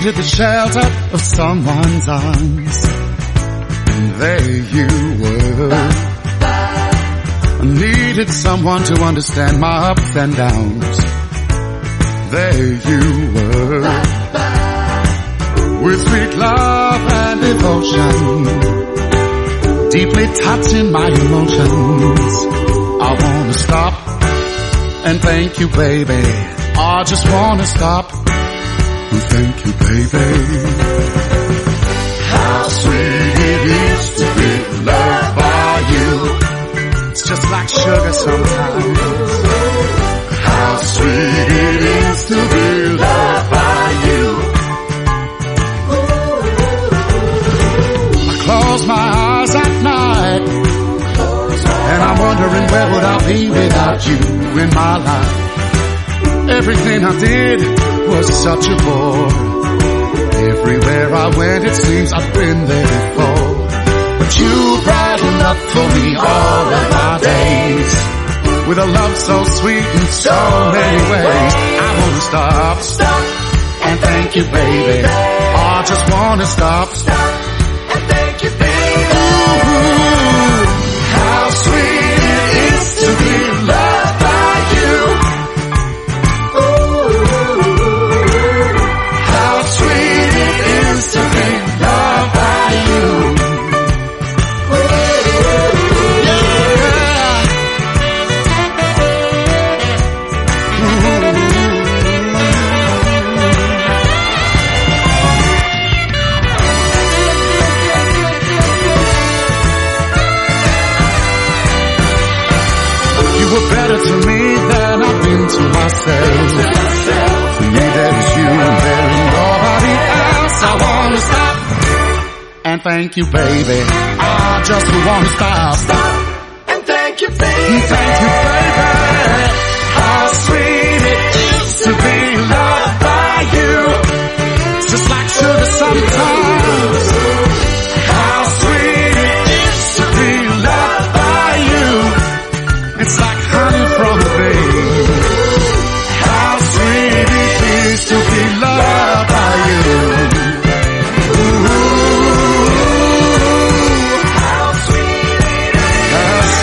needed the shelter of someone's arms. And there you were. I needed someone to understand my ups and downs. There you were. With sweet love and devotion. Deeply touching my emotions. I wanna stop and thank you, baby. I just wanna stop thank you, baby. How sweet it is to be loved by you. It's just like sugar sometimes. How sweet it is to be loved by you. I close my eyes at night and I'm wondering where would I be without you in my life. Everything I did was such a bore. Everywhere I went it seems I've been there before. But you brightened up for me all of my days. With a love so sweet in so many ways. I wanna stop, stop, and thank you baby. I just wanna stop, stop, You were better to me than I've been to myself. There is you and there is nobody else. I wanna stop and thank you, baby. I just wanna stop.